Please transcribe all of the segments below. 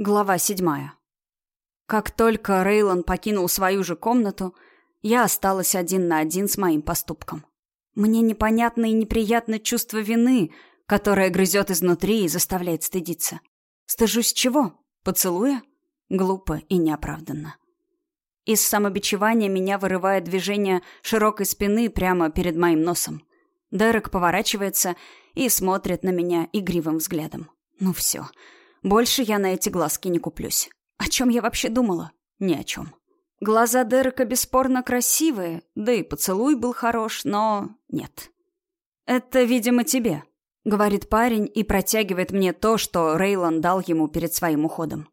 Глава седьмая. Как только Рейлон покинул свою же комнату, я осталась один на один с моим поступком. Мне непонятно и неприятно чувство вины, которое грызет изнутри и заставляет стыдиться. Стыжусь чего? Поцелуя? Глупо и неоправданно. Из самобичевания меня вырывает движение широкой спины прямо перед моим носом. Дерек поворачивается и смотрит на меня игривым взглядом. Ну все. Больше я на эти глазки не куплюсь. О чем я вообще думала? Ни о чем. Глаза Дерека бесспорно красивые, да и поцелуй был хорош, но нет. «Это, видимо, тебе», — говорит парень и протягивает мне то, что Рейлон дал ему перед своим уходом.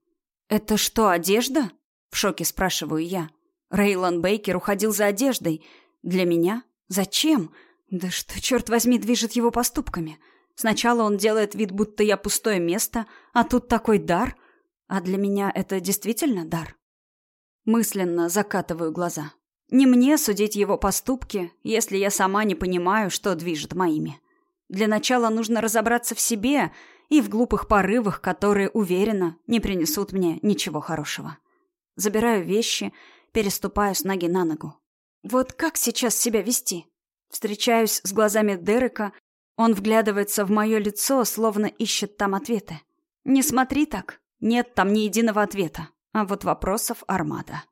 «Это что, одежда?» — в шоке спрашиваю я. Рейлон Бейкер уходил за одеждой. Для меня? Зачем? Да что, черт возьми, движет его поступками?» Сначала он делает вид, будто я пустое место, а тут такой дар. А для меня это действительно дар. Мысленно закатываю глаза. Не мне судить его поступки, если я сама не понимаю, что движет моими. Для начала нужно разобраться в себе и в глупых порывах, которые, уверенно, не принесут мне ничего хорошего. Забираю вещи, переступаю с ноги на ногу. Вот как сейчас себя вести? Встречаюсь с глазами Дерека он вглядывается в мое лицо, словно ищет там ответы. «Не смотри так. Нет там ни единого ответа. А вот вопросов армада».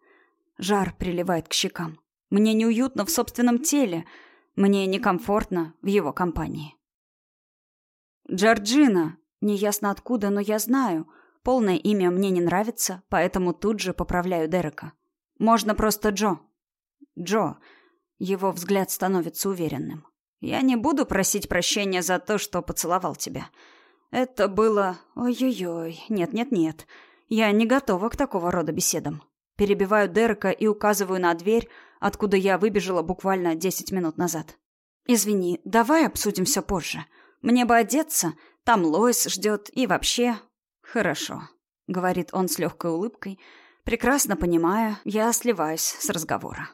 Жар приливает к щекам. Мне неуютно в собственном теле. Мне некомфортно в его компании. «Джорджина!» Неясно откуда, но я знаю. Полное имя мне не нравится, поэтому тут же поправляю Дерека. «Можно просто Джо». «Джо». Его взгляд становится уверенным. Я не буду просить прощения за то, что поцеловал тебя. Это было... Ой-ой-ой. Нет-нет-нет. Я не готова к такого рода беседам. Перебиваю Дерека и указываю на дверь, откуда я выбежала буквально десять минут назад. «Извини, давай обсудим все позже. Мне бы одеться, там Лоис ждет, и вообще...» «Хорошо», — говорит он с легкой улыбкой, прекрасно понимая, я сливаюсь с разговора.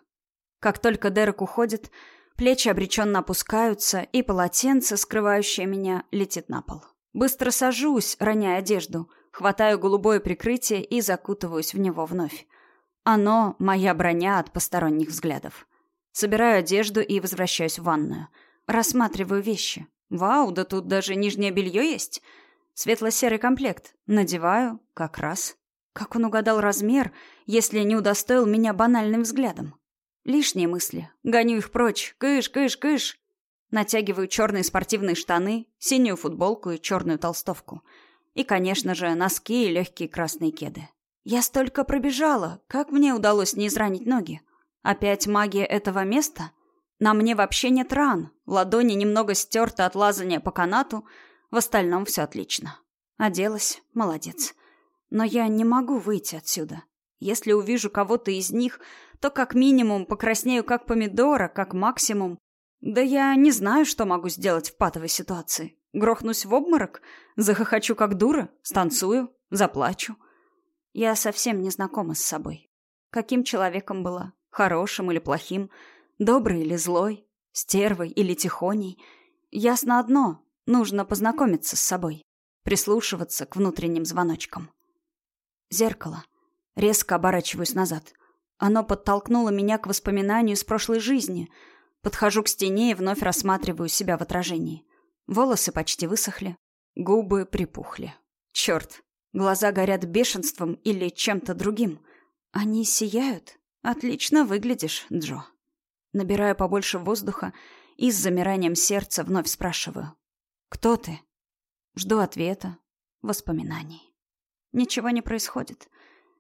Как только Дерек уходит, Плечи обреченно опускаются, и полотенце, скрывающее меня, летит на пол. Быстро сажусь, роняя одежду, хватаю голубое прикрытие и закутываюсь в него вновь. Оно — моя броня от посторонних взглядов. Собираю одежду и возвращаюсь в ванную. Рассматриваю вещи. Вау, да тут даже нижнее белье есть. Светло-серый комплект. Надеваю, как раз. Как он угадал размер, если не удостоил меня банальным взглядом? Лишние мысли. Гоню их прочь. Кыш, кыш, кыш. Натягиваю черные спортивные штаны, синюю футболку и черную толстовку. И, конечно же, носки и легкие красные кеды. Я столько пробежала. Как мне удалось не изранить ноги? Опять магия этого места? На мне вообще нет ран. Ладони немного стерты от лазания по канату. В остальном все отлично. Оделась. Молодец. Но я не могу выйти отсюда. Если увижу кого-то из них, то как минимум покраснею как помидора, как максимум. Да я не знаю, что могу сделать в патовой ситуации. Грохнусь в обморок, захохочу как дура, станцую, заплачу. Я совсем не знакома с собой. Каким человеком была? Хорошим или плохим? Добрый или злой? Стервой или тихоней? Ясно одно — нужно познакомиться с собой. Прислушиваться к внутренним звоночкам. Зеркало. Резко оборачиваюсь назад. Оно подтолкнуло меня к воспоминанию из прошлой жизни. Подхожу к стене и вновь рассматриваю себя в отражении. Волосы почти высохли, губы припухли. Черт, глаза горят бешенством или чем-то другим. Они сияют. Отлично выглядишь, Джо. Набираю побольше воздуха и с замиранием сердца вновь спрашиваю. «Кто ты?» Жду ответа, воспоминаний. Ничего не происходит.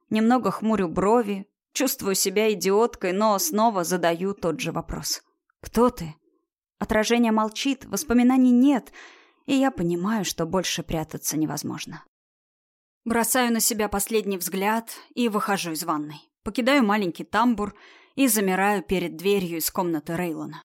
Немного хмурю брови, Чувствую себя идиоткой, но снова задаю тот же вопрос. «Кто ты?» Отражение молчит, воспоминаний нет, и я понимаю, что больше прятаться невозможно. Бросаю на себя последний взгляд и выхожу из ванной. Покидаю маленький тамбур и замираю перед дверью из комнаты Рейлона.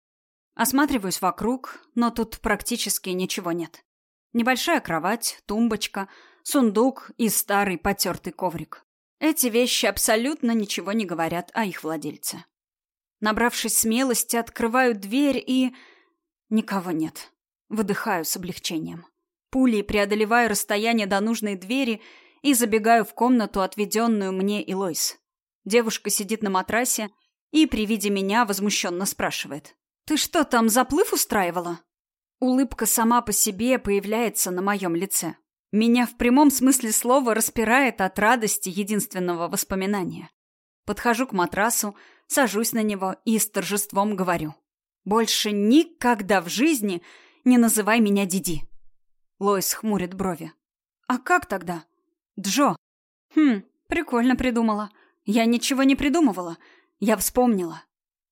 Осматриваюсь вокруг, но тут практически ничего нет. Небольшая кровать, тумбочка, сундук и старый потертый коврик. Эти вещи абсолютно ничего не говорят о их владельце. Набравшись смелости, открываю дверь и... Никого нет. Выдыхаю с облегчением. Пулей преодолеваю расстояние до нужной двери и забегаю в комнату, отведенную мне и Лойс. Девушка сидит на матрасе и при виде меня возмущенно спрашивает. «Ты что, там заплыв устраивала?» Улыбка сама по себе появляется на моем лице. Меня в прямом смысле слова распирает от радости единственного воспоминания. Подхожу к матрасу, сажусь на него и с торжеством говорю. «Больше никогда в жизни не называй меня Диди». Лоис хмурит брови. «А как тогда?» «Джо». «Хм, прикольно придумала. Я ничего не придумывала. Я вспомнила».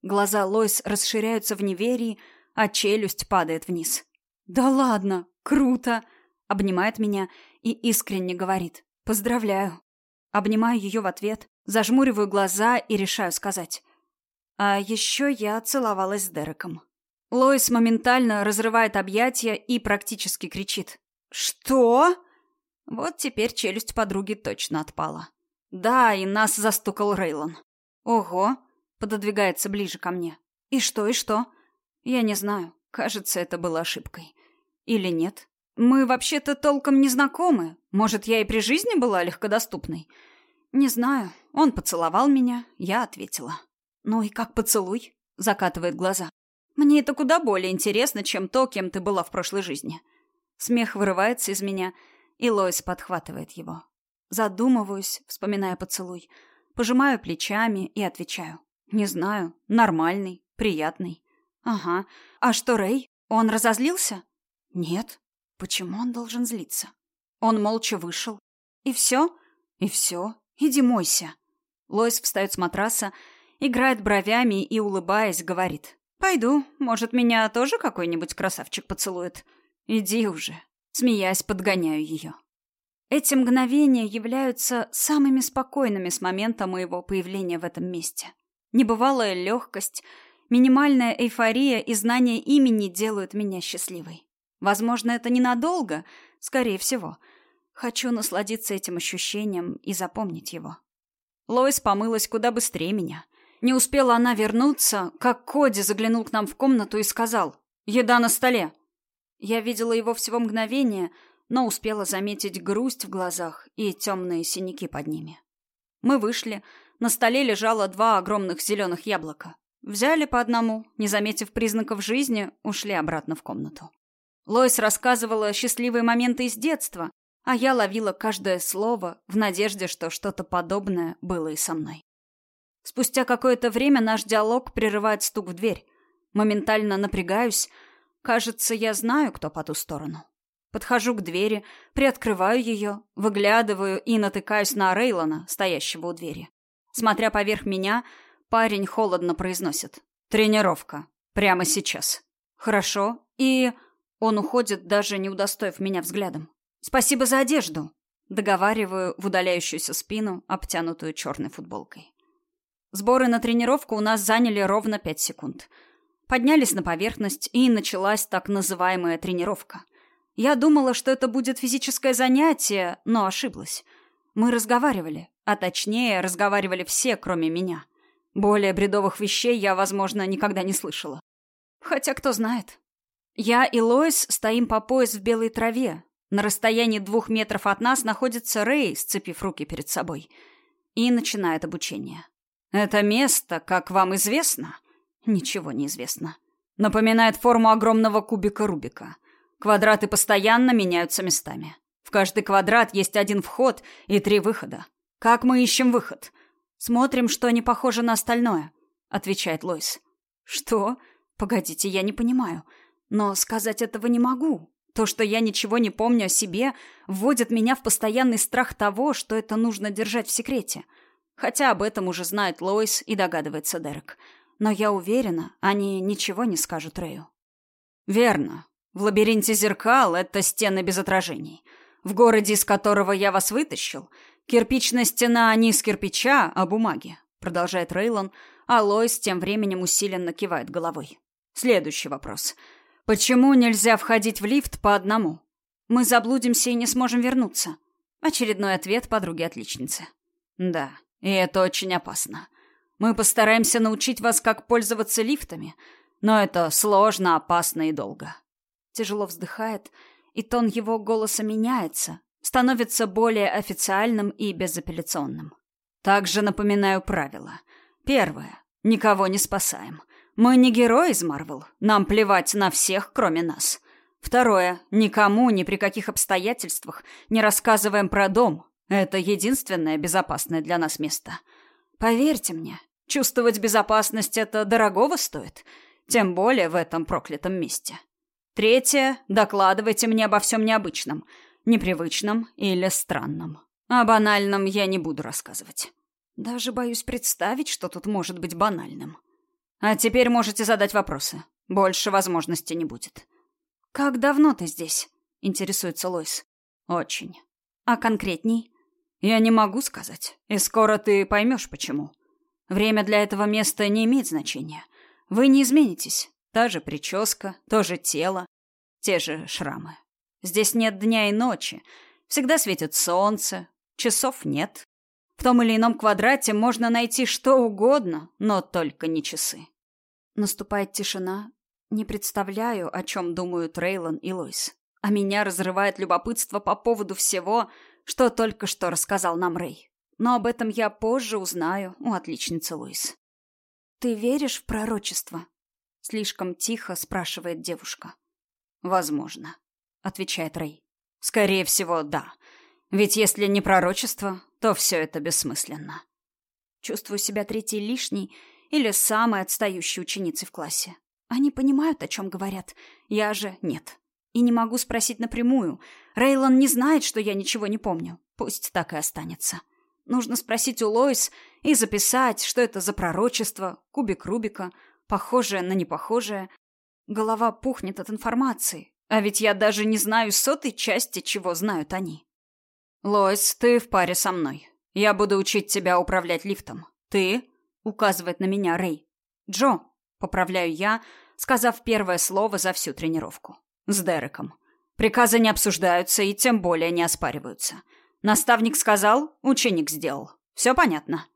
Глаза Лоис расширяются в неверии, а челюсть падает вниз. «Да ладно, круто!» Обнимает меня и искренне говорит. «Поздравляю». Обнимаю ее в ответ, зажмуриваю глаза и решаю сказать. А еще я целовалась с Дереком. Лоис моментально разрывает объятия и практически кричит. «Что?» Вот теперь челюсть подруги точно отпала. Да, и нас застукал Рейлон. «Ого!» — пододвигается ближе ко мне. «И что, и что?» Я не знаю. Кажется, это было ошибкой. Или нет? Мы вообще-то толком не знакомы. Может, я и при жизни была легкодоступной? Не знаю. Он поцеловал меня, я ответила. Ну и как поцелуй? Закатывает глаза. Мне это куда более интересно, чем то, кем ты была в прошлой жизни. Смех вырывается из меня, и Лоис подхватывает его. Задумываюсь, вспоминая поцелуй. Пожимаю плечами и отвечаю. Не знаю. Нормальный, приятный. Ага. А что Рэй? Он разозлился? Нет. Почему он должен злиться? Он молча вышел. И все? И все. Иди мойся. Лойс встает с матраса, играет бровями и, улыбаясь, говорит. «Пойду. Может, меня тоже какой-нибудь красавчик поцелует? Иди уже». Смеясь, подгоняю ее. Эти мгновения являются самыми спокойными с момента моего появления в этом месте. Небывалая легкость — Минимальная эйфория и знание имени делают меня счастливой. Возможно, это ненадолго, скорее всего. Хочу насладиться этим ощущением и запомнить его. Лоис помылась куда быстрее меня. Не успела она вернуться, как Коди заглянул к нам в комнату и сказал «Еда на столе». Я видела его всего мгновение, но успела заметить грусть в глазах и темные синяки под ними. Мы вышли, на столе лежало два огромных зеленых яблока. Взяли по одному, не заметив признаков жизни, ушли обратно в комнату. Лойс рассказывала счастливые моменты из детства, а я ловила каждое слово в надежде, что что-то подобное было и со мной. Спустя какое-то время наш диалог прерывает стук в дверь. Моментально напрягаюсь. Кажется, я знаю, кто по ту сторону. Подхожу к двери, приоткрываю ее, выглядываю и натыкаюсь на Рейлона, стоящего у двери. Смотря поверх меня, Парень холодно произносит. «Тренировка. Прямо сейчас». «Хорошо. И...» Он уходит, даже не удостоив меня взглядом. «Спасибо за одежду!» Договариваю в удаляющуюся спину, обтянутую черной футболкой. Сборы на тренировку у нас заняли ровно пять секунд. Поднялись на поверхность, и началась так называемая тренировка. Я думала, что это будет физическое занятие, но ошиблась. Мы разговаривали, а точнее, разговаривали все, кроме меня. Более бредовых вещей я, возможно, никогда не слышала. Хотя кто знает. Я и Лоис стоим по пояс в белой траве. На расстоянии двух метров от нас находится Рэй, сцепив руки перед собой. И начинает обучение. Это место, как вам известно, ничего не известно. Напоминает форму огромного кубика Рубика. Квадраты постоянно меняются местами. В каждый квадрат есть один вход и три выхода. Как мы ищем выход? Смотрим, что не похоже на остальное, отвечает Лойс. Что? Погодите, я не понимаю. Но сказать этого не могу. То, что я ничего не помню о себе, вводит меня в постоянный страх того, что это нужно держать в секрете. Хотя об этом уже знает Лойс и догадывается Дерек. Но я уверена, они ничего не скажут Рэю. Верно. В лабиринте зеркал это стены без отражений. В городе, из которого я вас вытащил, Кирпичная стена не из кирпича, а бумаги, продолжает Рейлон, а Лойс тем временем усиленно кивает головой. Следующий вопрос. Почему нельзя входить в лифт по одному? Мы заблудимся и не сможем вернуться. Очередной ответ подруги-отличницы. Да, и это очень опасно. Мы постараемся научить вас, как пользоваться лифтами, но это сложно, опасно и долго. Тяжело вздыхает, и тон его голоса меняется, становится более официальным и безапелляционным. Также напоминаю правила. Первое. Никого не спасаем. Мы не герои из Марвел. Нам плевать на всех, кроме нас. Второе. Никому ни при каких обстоятельствах не рассказываем про дом. Это единственное безопасное для нас место. Поверьте мне, чувствовать безопасность это дорогого стоит, тем более в этом проклятом месте. Третье. Докладывайте мне обо всем необычном, непривычном или странном. О банальном я не буду рассказывать. Даже боюсь представить, что тут может быть банальным. А теперь можете задать вопросы. Больше возможностей не будет. «Как давно ты здесь?» — интересуется Лойс. «Очень. А конкретней?» «Я не могу сказать. И скоро ты поймешь, почему. Время для этого места не имеет значения. Вы не изменитесь. Та же прическа, то же тело, те же шрамы. Здесь нет дня и ночи. Всегда светит солнце, часов нет. В том или ином квадрате можно найти что угодно, но только не часы. Наступает тишина. Не представляю, о чем думают Рейлон и Лойс. А меня разрывает любопытство по поводу всего, что только что рассказал нам Рэй. Но об этом я позже узнаю у отличницы Лойс. «Ты веришь в пророчество?» Слишком тихо спрашивает девушка. «Возможно», — отвечает Рэй. «Скорее всего, да. Ведь если не пророчество, то все это бессмысленно». Чувствую себя третьей лишней или самой отстающей ученицей в классе. Они понимают, о чем говорят. Я же нет. И не могу спросить напрямую. Рейлон не знает, что я ничего не помню. Пусть так и останется. Нужно спросить у Лоис и записать, что это за пророчество, кубик Рубика, похожее на непохожее. Голова пухнет от информации, а ведь я даже не знаю сотой части, чего знают они. Лоис, ты в паре со мной. Я буду учить тебя управлять лифтом. Ты? Указывает на меня Рэй. Джо, поправляю я, сказав первое слово за всю тренировку. С Дереком. Приказы не обсуждаются и тем более не оспариваются. Наставник сказал, ученик сделал. Все понятно?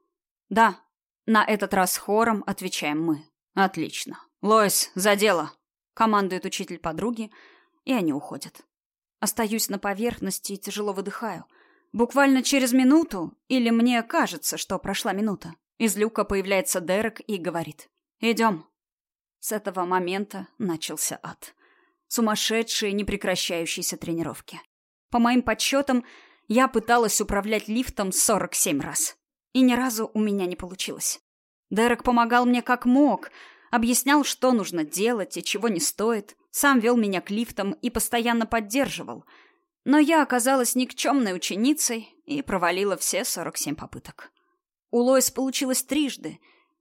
Да. На этот раз хором отвечаем мы. Отлично. Лоис, за дело. Командует учитель подруги, и они уходят. Остаюсь на поверхности и тяжело выдыхаю. Буквально через минуту, или мне кажется, что прошла минута, из люка появляется Дерек и говорит «Идем». С этого момента начался ад. Сумасшедшие, непрекращающиеся тренировки. По моим подсчетам, я пыталась управлять лифтом 47 раз. И ни разу у меня не получилось. Дерек помогал мне как мог, объяснял, что нужно делать и чего не стоит, сам вел меня к лифтам и постоянно поддерживал. Но я оказалась никчемной ученицей и провалила все 47 попыток. У Лоис получилось трижды,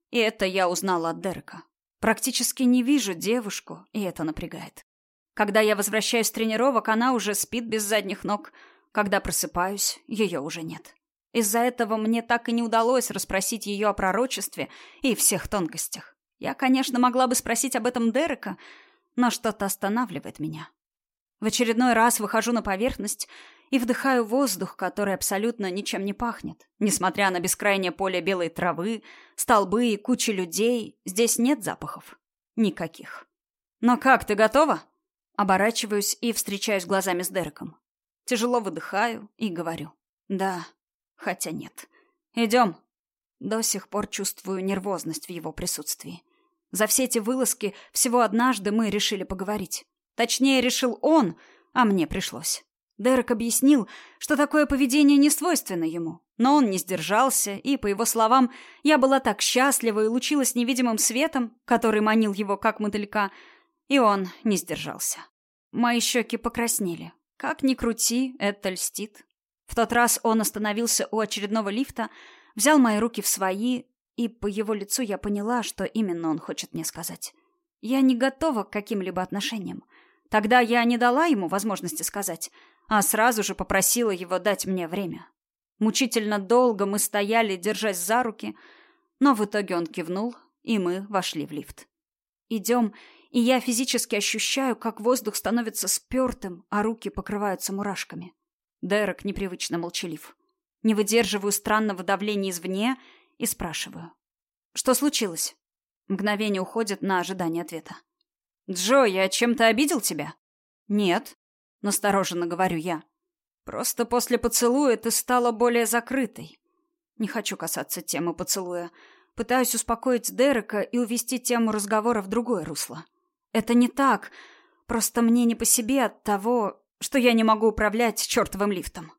и это я узнала от Дерека. Практически не вижу девушку, и это напрягает. Когда я возвращаюсь с тренировок, она уже спит без задних ног — когда просыпаюсь, ее уже нет. Из-за этого мне так и не удалось расспросить ее о пророчестве и всех тонкостях. Я, конечно, могла бы спросить об этом Дерека, но что-то останавливает меня. В очередной раз выхожу на поверхность и вдыхаю воздух, который абсолютно ничем не пахнет. Несмотря на бескрайнее поле белой травы, столбы и кучи людей, здесь нет запахов. Никаких. «Но как, ты готова?» Оборачиваюсь и встречаюсь глазами с Дереком. Тяжело выдыхаю и говорю. Да, хотя нет. Идем. До сих пор чувствую нервозность в его присутствии. За все эти вылазки всего однажды мы решили поговорить. Точнее, решил он, а мне пришлось. Дерек объяснил, что такое поведение не свойственно ему, но он не сдержался, и, по его словам, я была так счастлива и лучилась невидимым светом, который манил его как мотылька, и он не сдержался. Мои щеки покраснели, как ни крути, это льстит. В тот раз он остановился у очередного лифта, взял мои руки в свои, и по его лицу я поняла, что именно он хочет мне сказать. Я не готова к каким-либо отношениям. Тогда я не дала ему возможности сказать, а сразу же попросила его дать мне время. Мучительно долго мы стояли, держась за руки, но в итоге он кивнул, и мы вошли в лифт. «Идем и я физически ощущаю, как воздух становится спертым, а руки покрываются мурашками. Дерек непривычно молчалив. Не выдерживаю странного давления извне и спрашиваю. «Что случилось?» Мгновение уходит на ожидание ответа. «Джо, я чем-то обидел тебя?» «Нет», — настороженно говорю я. Просто после поцелуя ты стала более закрытой. Не хочу касаться темы поцелуя. Пытаюсь успокоить Дерека и увести тему разговора в другое русло. Это не так. Просто мне не по себе от того, что я не могу управлять чертовым лифтом.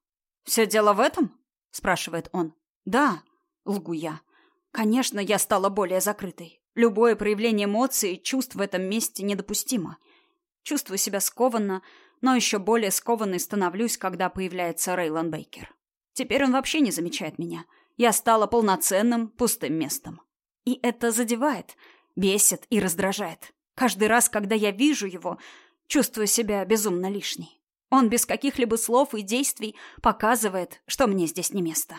«Все дело в этом?» — спрашивает он. «Да», — лгу я. «Конечно, я стала более закрытой. Любое проявление эмоций и чувств в этом месте недопустимо. Чувствую себя скованно, но еще более скованной становлюсь, когда появляется Рейлан Бейкер. Теперь он вообще не замечает меня. Я стала полноценным, пустым местом. И это задевает, бесит и раздражает. Каждый раз, когда я вижу его, чувствую себя безумно лишней. Он без каких-либо слов и действий показывает, что мне здесь не место.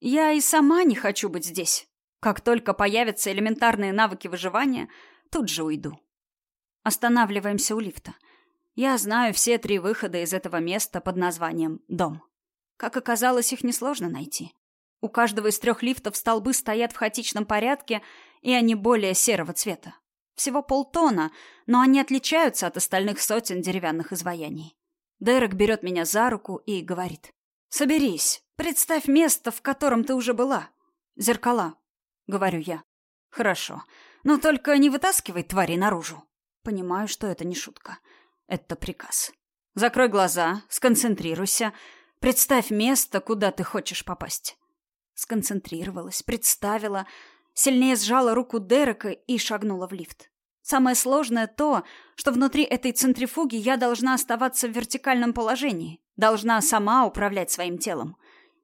Я и сама не хочу быть здесь. Как только появятся элементарные навыки выживания, тут же уйду. Останавливаемся у лифта. Я знаю все три выхода из этого места под названием «Дом». Как оказалось, их несложно найти. У каждого из трех лифтов столбы стоят в хаотичном порядке, и они более серого цвета. Всего полтона, но они отличаются от остальных сотен деревянных изваяний. Дерек берет меня за руку и говорит. «Соберись. Представь место, в котором ты уже была. Зеркала», — говорю я. «Хорошо. Но только не вытаскивай твари наружу». Понимаю, что это не шутка. Это приказ. Закрой глаза, сконцентрируйся. Представь место, куда ты хочешь попасть. Сконцентрировалась, представила, сильнее сжала руку Дерека и шагнула в лифт. Самое сложное то, что внутри этой центрифуги я должна оставаться в вертикальном положении, должна сама управлять своим телом.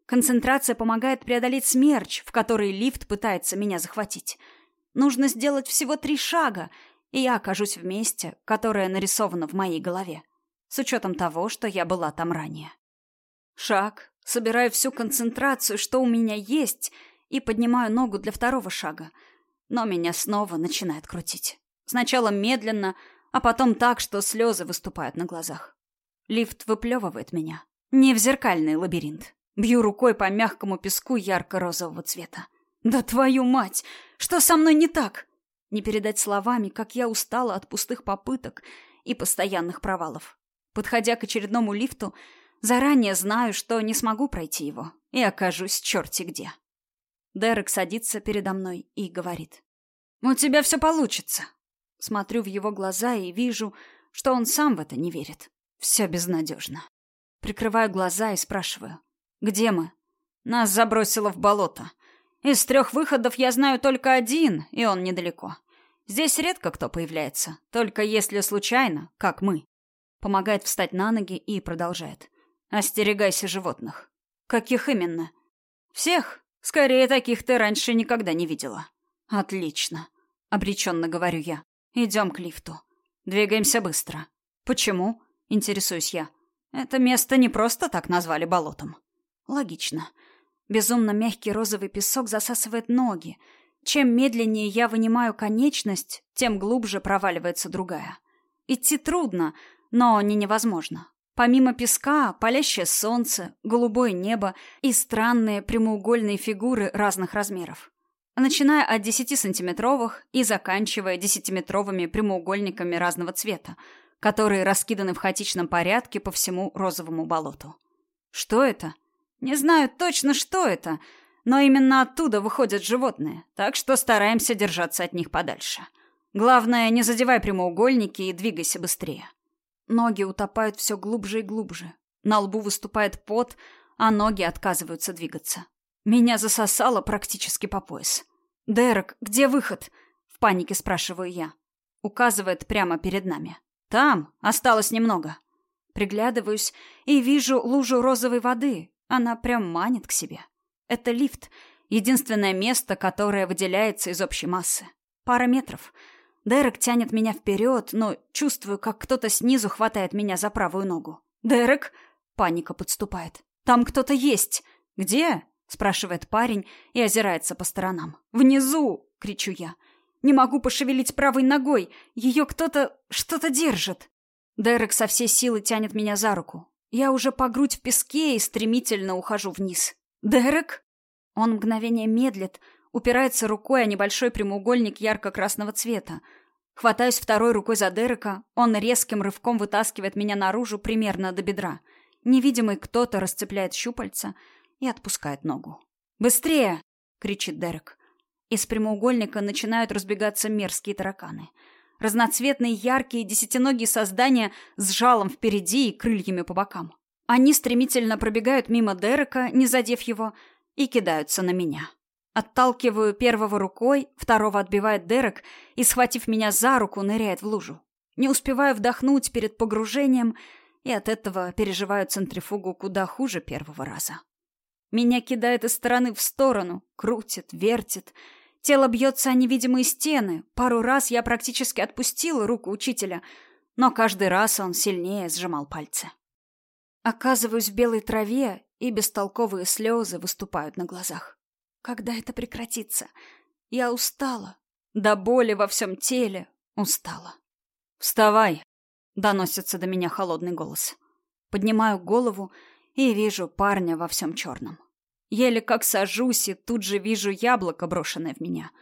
Концентрация помогает преодолеть смерч, в который лифт пытается меня захватить. Нужно сделать всего три шага, и я окажусь в месте, которое нарисовано в моей голове, с учетом того, что я была там ранее. Шаг, собираю всю концентрацию, что у меня есть, и поднимаю ногу для второго шага, но меня снова начинает крутить. Сначала медленно, а потом так, что слезы выступают на глазах. Лифт выплевывает меня. Не в зеркальный лабиринт. Бью рукой по мягкому песку ярко-розового цвета. «Да твою мать! Что со мной не так?» Не передать словами, как я устала от пустых попыток и постоянных провалов. Подходя к очередному лифту, заранее знаю, что не смогу пройти его, и окажусь черти где. Дерек садится передо мной и говорит. «У тебя все получится. Смотрю в его глаза и вижу, что он сам в это не верит. Все безнадежно. Прикрываю глаза и спрашиваю. «Где мы?» «Нас забросило в болото. Из трех выходов я знаю только один, и он недалеко. Здесь редко кто появляется, только если случайно, как мы». Помогает встать на ноги и продолжает. «Остерегайся животных». «Каких именно?» «Всех. Скорее, таких ты раньше никогда не видела». «Отлично», — обреченно говорю я. Идем к лифту. Двигаемся быстро. Почему? Интересуюсь я. Это место не просто так назвали болотом. Логично. Безумно мягкий розовый песок засасывает ноги. Чем медленнее я вынимаю конечность, тем глубже проваливается другая. Идти трудно, но не невозможно. Помимо песка, палящее солнце, голубое небо и странные прямоугольные фигуры разных размеров начиная от 10-сантиметровых и заканчивая десятиметровыми прямоугольниками разного цвета, которые раскиданы в хаотичном порядке по всему розовому болоту. Что это? Не знаю точно, что это, но именно оттуда выходят животные, так что стараемся держаться от них подальше. Главное, не задевай прямоугольники и двигайся быстрее. Ноги утопают все глубже и глубже. На лбу выступает пот, а ноги отказываются двигаться. Меня засосало практически по пояс. «Дерек, где выход?» — в панике спрашиваю я. Указывает прямо перед нами. «Там, осталось немного». Приглядываюсь и вижу лужу розовой воды. Она прям манит к себе. Это лифт. Единственное место, которое выделяется из общей массы. Пара метров. Дерек тянет меня вперед, но чувствую, как кто-то снизу хватает меня за правую ногу. «Дерек!» — паника подступает. «Там кто-то есть!» «Где?» спрашивает парень и озирается по сторонам. «Внизу!» — кричу я. «Не могу пошевелить правой ногой! Ее кто-то... что-то держит!» Дерек со всей силы тянет меня за руку. Я уже по грудь в песке и стремительно ухожу вниз. «Дерек?» Он мгновение медлит, упирается рукой о небольшой прямоугольник ярко-красного цвета. Хватаюсь второй рукой за Дерека, он резким рывком вытаскивает меня наружу примерно до бедра. невидимый кто-то расцепляет щупальца и отпускает ногу. «Быстрее!» — кричит Дерек. Из прямоугольника начинают разбегаться мерзкие тараканы. Разноцветные, яркие, десятиногие создания с жалом впереди и крыльями по бокам. Они стремительно пробегают мимо Дерека, не задев его, и кидаются на меня. Отталкиваю первого рукой, второго отбивает Дерек и, схватив меня за руку, ныряет в лужу. Не успеваю вдохнуть перед погружением, и от этого переживаю центрифугу куда хуже первого раза. Меня кидает из стороны в сторону, крутит, вертит. Тело бьется о невидимые стены. Пару раз я практически отпустила руку учителя, но каждый раз он сильнее сжимал пальцы. Оказываюсь в белой траве, и бестолковые слезы выступают на глазах. Когда это прекратится? Я устала. До боли во всем теле устала. «Вставай!» — доносится до меня холодный голос. Поднимаю голову и вижу парня во всем черном. Еле как сажусь, и тут же вижу яблоко, брошенное в меня.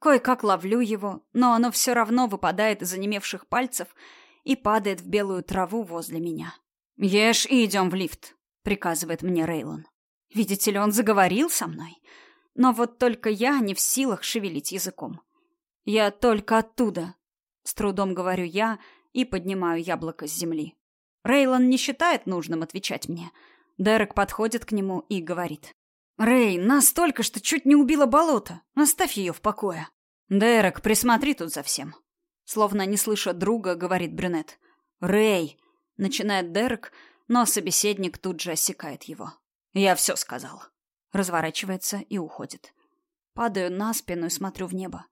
Кое-как ловлю его, но оно все равно выпадает из онемевших пальцев и падает в белую траву возле меня. «Ешь и идем в лифт», — приказывает мне Рейлон. Видите ли, он заговорил со мной. Но вот только я не в силах шевелить языком. Я только оттуда. С трудом говорю я и поднимаю яблоко с земли. Рейлон не считает нужным отвечать мне. Дерек подходит к нему и говорит. «Рэй, нас только что чуть не убило болото. Оставь ее в покое». «Дерек, присмотри тут за всем». Словно не слыша друга, говорит брюнет. «Рэй!» — начинает Дерек, но собеседник тут же осекает его. «Я все сказал». Разворачивается и уходит. Падаю на спину и смотрю в небо.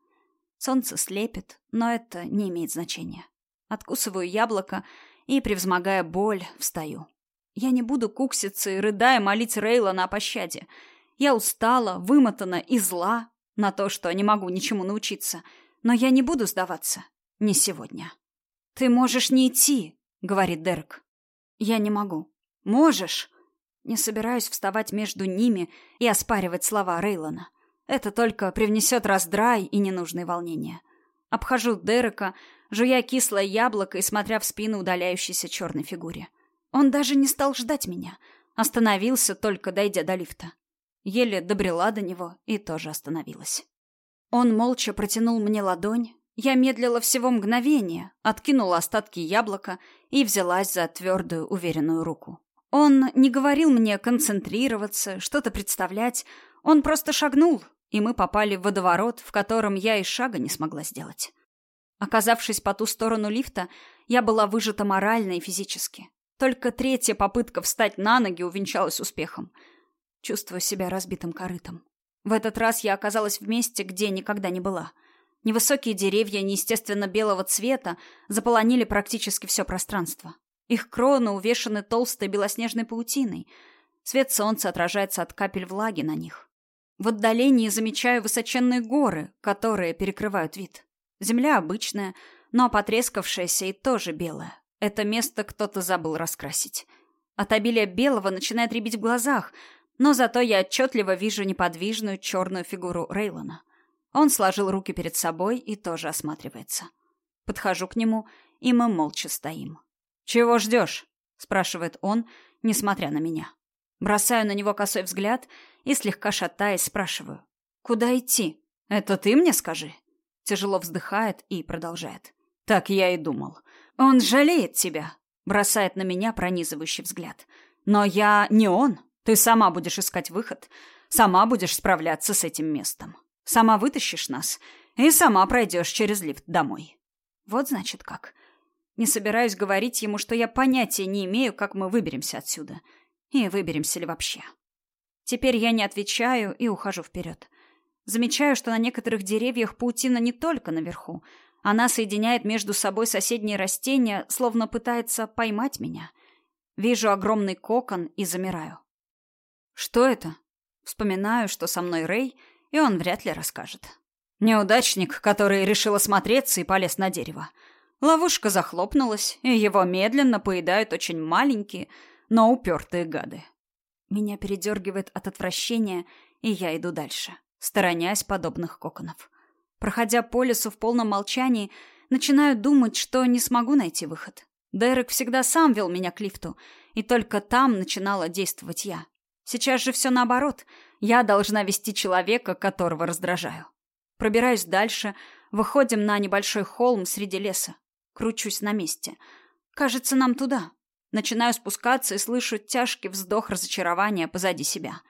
Солнце слепит, но это не имеет значения. Откусываю яблоко и, превзмогая боль, встаю. Я не буду кукситься и, рыдая, молить Рейлона о пощаде. Я устала, вымотана и зла на то, что не могу ничему научиться. Но я не буду сдаваться. Не сегодня. «Ты можешь не идти», — говорит Дерек. «Я не могу». «Можешь». Не собираюсь вставать между ними и оспаривать слова Рейлона. Это только привнесет раздрай и ненужные волнения. Обхожу Дерека, жуя кислое яблоко и смотря в спину удаляющейся черной фигуре. Он даже не стал ждать меня. Остановился, только дойдя до лифта. Еле добрела до него и тоже остановилась. Он молча протянул мне ладонь. Я медлила всего мгновение, откинула остатки яблока и взялась за твердую, уверенную руку. Он не говорил мне концентрироваться, что-то представлять. Он просто шагнул, и мы попали в водоворот, в котором я и шага не смогла сделать. Оказавшись по ту сторону лифта, я была выжата морально и физически. Только третья попытка встать на ноги увенчалась успехом. Чувствую себя разбитым корытом. В этот раз я оказалась в месте, где никогда не была. Невысокие деревья неестественно белого цвета заполонили практически все пространство. Их кроны увешаны толстой белоснежной паутиной. Свет солнца отражается от капель влаги на них. В отдалении замечаю высоченные горы, которые перекрывают вид. Земля обычная, но потрескавшаяся и тоже белая. Это место кто-то забыл раскрасить. От обилия белого начинает рябить в глазах, но зато я отчетливо вижу неподвижную черную фигуру Рейлона. Он сложил руки перед собой и тоже осматривается. Подхожу к нему, и мы молча стоим. «Чего ждешь?» — спрашивает он, несмотря на меня. Бросаю на него косой взгляд и, слегка шатаясь, спрашиваю. «Куда идти? Это ты мне скажи?» Тяжело вздыхает и продолжает. «Так я и думал. Он жалеет тебя», — бросает на меня пронизывающий взгляд. «Но я не он. Ты сама будешь искать выход. Сама будешь справляться с этим местом. Сама вытащишь нас и сама пройдешь через лифт домой». Вот значит как. Не собираюсь говорить ему, что я понятия не имею, как мы выберемся отсюда. И выберемся ли вообще. Теперь я не отвечаю и ухожу вперед. Замечаю, что на некоторых деревьях паутина не только наверху. Она соединяет между собой соседние растения, словно пытается поймать меня. Вижу огромный кокон и замираю. Что это? Вспоминаю, что со мной Рэй, и он вряд ли расскажет. Неудачник, который решил осмотреться и полез на дерево. Ловушка захлопнулась, и его медленно поедают очень маленькие, но упертые гады. Меня передергивает от отвращения, и я иду дальше, сторонясь подобных коконов. Проходя по лесу в полном молчании, начинаю думать, что не смогу найти выход. Дерек всегда сам вел меня к лифту, и только там начинала действовать я. Сейчас же все наоборот. Я должна вести человека, которого раздражаю. Пробираюсь дальше, выходим на небольшой холм среди леса. Кручусь на месте. Кажется, нам туда. Начинаю спускаться и слышу тяжкий вздох разочарования позади себя.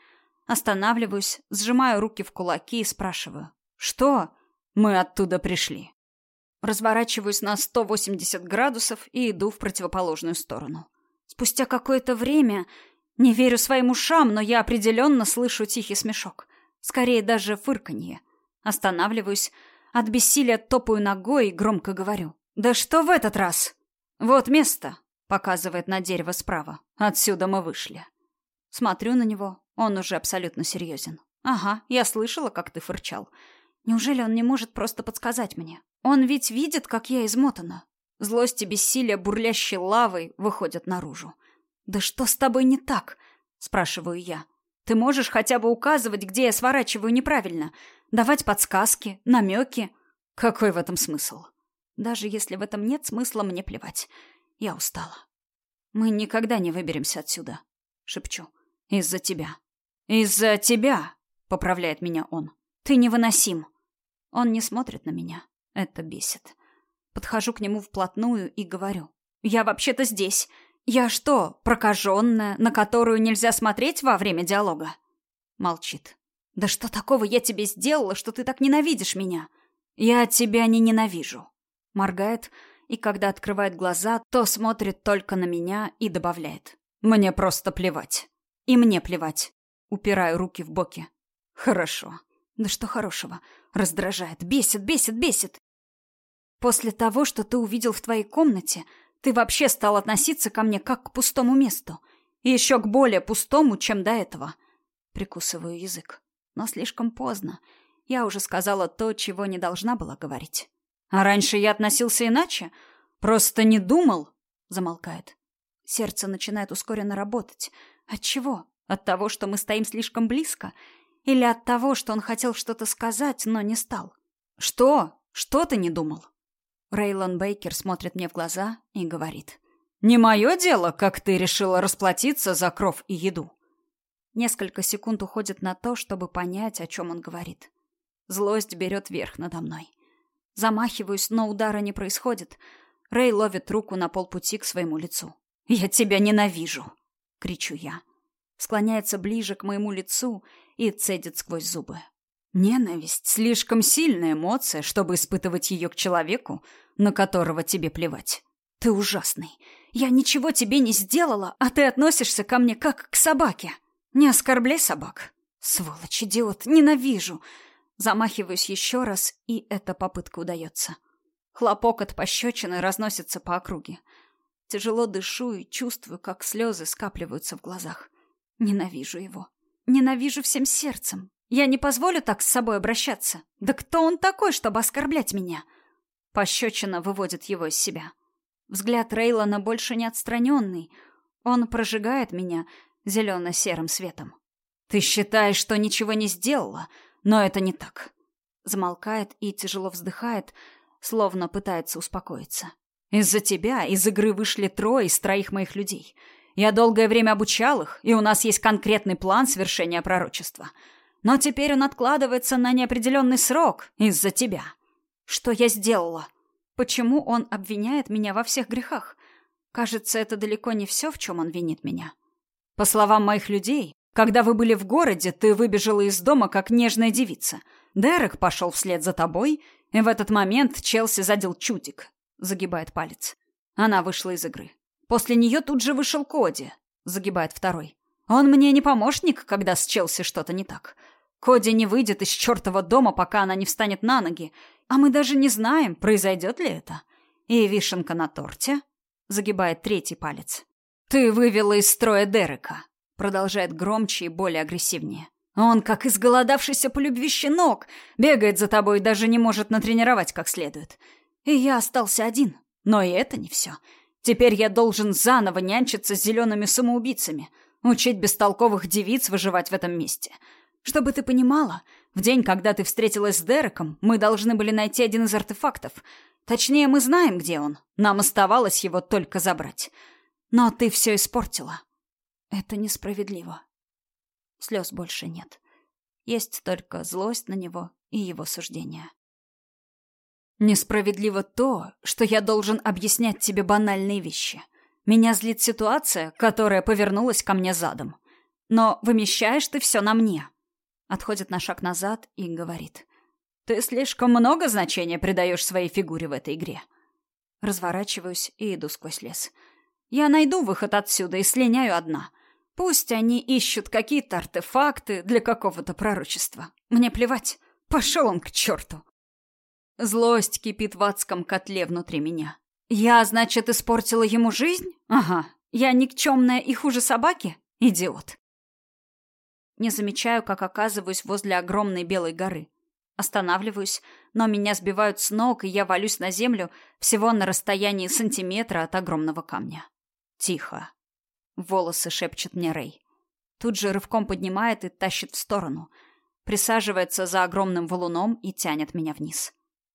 Останавливаюсь, сжимаю руки в кулаки и спрашиваю. «Что?» «Мы оттуда пришли». Разворачиваюсь на 180 градусов и иду в противоположную сторону. Спустя какое-то время... Не верю своим ушам, но я определенно слышу тихий смешок. Скорее даже фырканье. Останавливаюсь, от бессилия топаю ногой и громко говорю. «Да что в этот раз?» «Вот место», — показывает на дерево справа. «Отсюда мы вышли». Смотрю на него, он уже абсолютно серьезен. «Ага, я слышала, как ты фырчал. Неужели он не может просто подсказать мне? Он ведь видит, как я измотана. Злость и бессилие бурлящей лавой выходят наружу. «Да что с тобой не так?» — спрашиваю я. «Ты можешь хотя бы указывать, где я сворачиваю неправильно? Давать подсказки, намеки?» «Какой в этом смысл?» «Даже если в этом нет смысла, мне плевать. Я устала». «Мы никогда не выберемся отсюда», — шепчу. «Из-за тебя». «Из-за тебя», — поправляет меня он. «Ты невыносим». Он не смотрит на меня. Это бесит. Подхожу к нему вплотную и говорю. «Я вообще-то здесь. Я что, прокаженная, на которую нельзя смотреть во время диалога?» Молчит. «Да что такого я тебе сделала, что ты так ненавидишь меня?» «Я тебя не ненавижу». Моргает, и когда открывает глаза, то смотрит только на меня и добавляет. «Мне просто плевать». «И мне плевать». Упираю руки в боки. «Хорошо». «Да что хорошего?» Раздражает, бесит, бесит, бесит. После того, что ты увидел в твоей комнате, ты вообще стал относиться ко мне как к пустому месту. И еще к более пустому, чем до этого. Прикусываю язык. Но слишком поздно. Я уже сказала то, чего не должна была говорить. А раньше я относился иначе. Просто не думал. Замолкает. Сердце начинает ускоренно работать. От чего? От того, что мы стоим слишком близко? Или от того, что он хотел что-то сказать, но не стал? Что? Что ты не думал? Рейлон Бейкер смотрит мне в глаза и говорит. «Не мое дело, как ты решила расплатиться за кров и еду». Несколько секунд уходит на то, чтобы понять, о чем он говорит. Злость берет верх надо мной. Замахиваюсь, но удара не происходит. Рэй ловит руку на полпути к своему лицу. «Я тебя ненавижу!» — кричу я. Склоняется ближе к моему лицу и цедит сквозь зубы. Ненависть — слишком сильная эмоция, чтобы испытывать ее к человеку, на которого тебе плевать. Ты ужасный. Я ничего тебе не сделала, а ты относишься ко мне как к собаке. Не оскорбляй собак. Сволочь, идиот, ненавижу. Замахиваюсь еще раз, и эта попытка удается. Хлопок от пощечины разносится по округе. Тяжело дышу и чувствую, как слезы скапливаются в глазах. Ненавижу его. Ненавижу всем сердцем. Я не позволю так с собой обращаться. Да кто он такой, чтобы оскорблять меня? Пощечина выводит его из себя. Взгляд Рейлона больше не отстраненный. Он прожигает меня зелено-серым светом. Ты считаешь, что ничего не сделала, но это не так. Замолкает и тяжело вздыхает, словно пытается успокоиться. Из-за тебя из игры вышли трое из троих моих людей. Я долгое время обучал их, и у нас есть конкретный план свершения пророчества — но теперь он откладывается на неопределенный срок из-за тебя. Что я сделала? Почему он обвиняет меня во всех грехах? Кажется, это далеко не все, в чем он винит меня. По словам моих людей, когда вы были в городе, ты выбежала из дома как нежная девица. Дерек пошел вслед за тобой, и в этот момент Челси задел чудик. Загибает палец. Она вышла из игры. После нее тут же вышел Коди. Загибает второй. Он мне не помощник, когда с Челси что-то не так. Коди не выйдет из чертова дома, пока она не встанет на ноги. А мы даже не знаем, произойдет ли это. И вишенка на торте. Загибает третий палец. Ты вывела из строя Дерека. Продолжает громче и более агрессивнее. Он, как изголодавшийся по любви щенок, бегает за тобой и даже не может натренировать как следует. И я остался один. Но и это не все. Теперь я должен заново нянчиться с зелеными самоубийцами — Учить бестолковых девиц выживать в этом месте. Чтобы ты понимала, в день, когда ты встретилась с Дереком, мы должны были найти один из артефактов. Точнее, мы знаем, где он. Нам оставалось его только забрать. Но ты все испортила. Это несправедливо. Слез больше нет. Есть только злость на него и его суждения. Несправедливо то, что я должен объяснять тебе банальные вещи. Меня злит ситуация, которая повернулась ко мне задом. Но вымещаешь ты все на мне. Отходит на шаг назад и говорит. Ты слишком много значения придаешь своей фигуре в этой игре. Разворачиваюсь и иду сквозь лес. Я найду выход отсюда и слиняю одна. Пусть они ищут какие-то артефакты для какого-то пророчества. Мне плевать. Пошел он к черту. Злость кипит в адском котле внутри меня. Я, значит, испортила ему жизнь? Ага. Я никчемная и хуже собаки? Идиот. Не замечаю, как оказываюсь возле огромной белой горы. Останавливаюсь, но меня сбивают с ног, и я валюсь на землю всего на расстоянии сантиметра от огромного камня. Тихо. Волосы шепчет мне Рэй. Тут же рывком поднимает и тащит в сторону. Присаживается за огромным валуном и тянет меня вниз.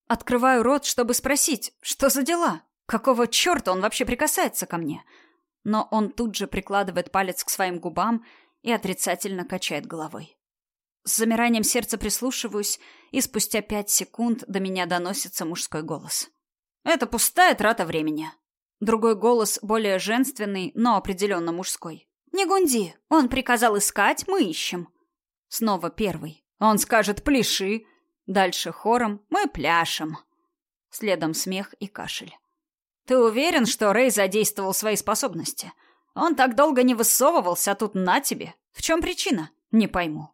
Открываю рот, чтобы спросить, что за дела? Какого черта он вообще прикасается ко мне? Но он тут же прикладывает палец к своим губам и отрицательно качает головой. С замиранием сердца прислушиваюсь, и спустя пять секунд до меня доносится мужской голос. «Это пустая трата времени». Другой голос, более женственный, но определенно мужской. «Не гунди. Он приказал искать, мы ищем». Снова первый. «Он скажет, пляши». Дальше хором «Мы пляшем». Следом смех и кашель. «Ты уверен, что Рэй задействовал свои способности?» Он так долго не высовывался, а тут на тебе. В чем причина? Не пойму.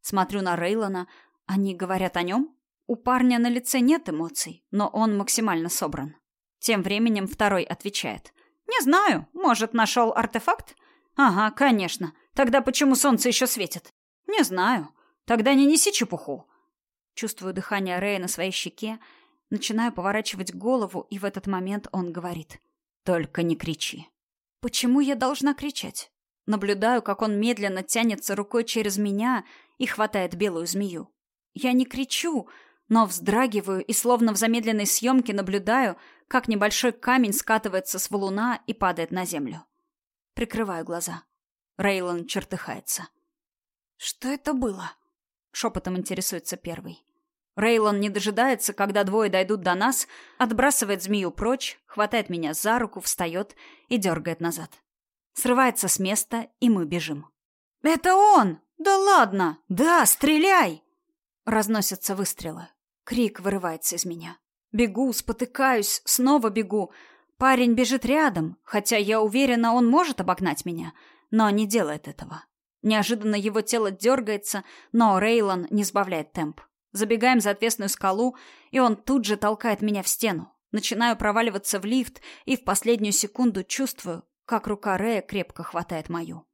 Смотрю на Рейлона. Они говорят о нем? У парня на лице нет эмоций, но он максимально собран. Тем временем второй отвечает. «Не знаю. Может, нашел артефакт?» «Ага, конечно. Тогда почему солнце еще светит?» «Не знаю. Тогда не неси чепуху». Чувствую дыхание Рэя на своей щеке, начинаю поворачивать голову, и в этот момент он говорит. «Только не кричи». Почему я должна кричать? Наблюдаю, как он медленно тянется рукой через меня и хватает белую змею. Я не кричу, но вздрагиваю и словно в замедленной съемке наблюдаю, как небольшой камень скатывается с валуна и падает на землю. Прикрываю глаза. Рейлон чертыхается. «Что это было?» — шепотом интересуется первый. Рейлон не дожидается, когда двое дойдут до нас, отбрасывает змею прочь, хватает меня за руку, встает и дергает назад. Срывается с места, и мы бежим. «Это он! Да ладно! Да, стреляй!» Разносятся выстрелы. Крик вырывается из меня. Бегу, спотыкаюсь, снова бегу. Парень бежит рядом, хотя я уверена, он может обогнать меня, но не делает этого. Неожиданно его тело дергается, но Рейлон не сбавляет темп. Забегаем за отвесную скалу, и он тут же толкает меня в стену. Начинаю проваливаться в лифт, и в последнюю секунду чувствую, как рука Рея крепко хватает мою.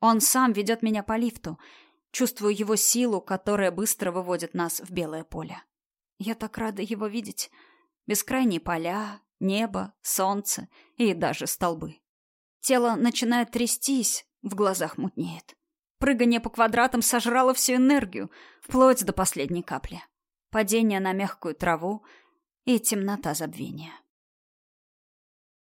Он сам ведет меня по лифту. Чувствую его силу, которая быстро выводит нас в белое поле. Я так рада его видеть. Бескрайние поля, небо, солнце и даже столбы. Тело начинает трястись, в глазах мутнеет. Прыгание по квадратам сожрало всю энергию, вплоть до последней капли. Падение на мягкую траву и темнота забвения.